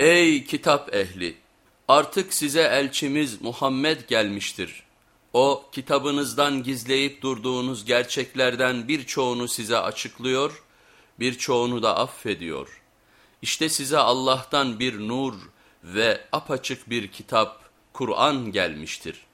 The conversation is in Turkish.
Ey kitap ehli! Artık size elçimiz Muhammed gelmiştir. O kitabınızdan gizleyip durduğunuz gerçeklerden birçoğunu size açıklıyor, birçoğunu da affediyor. İşte size Allah'tan bir nur ve apaçık bir kitap, Kur'an gelmiştir.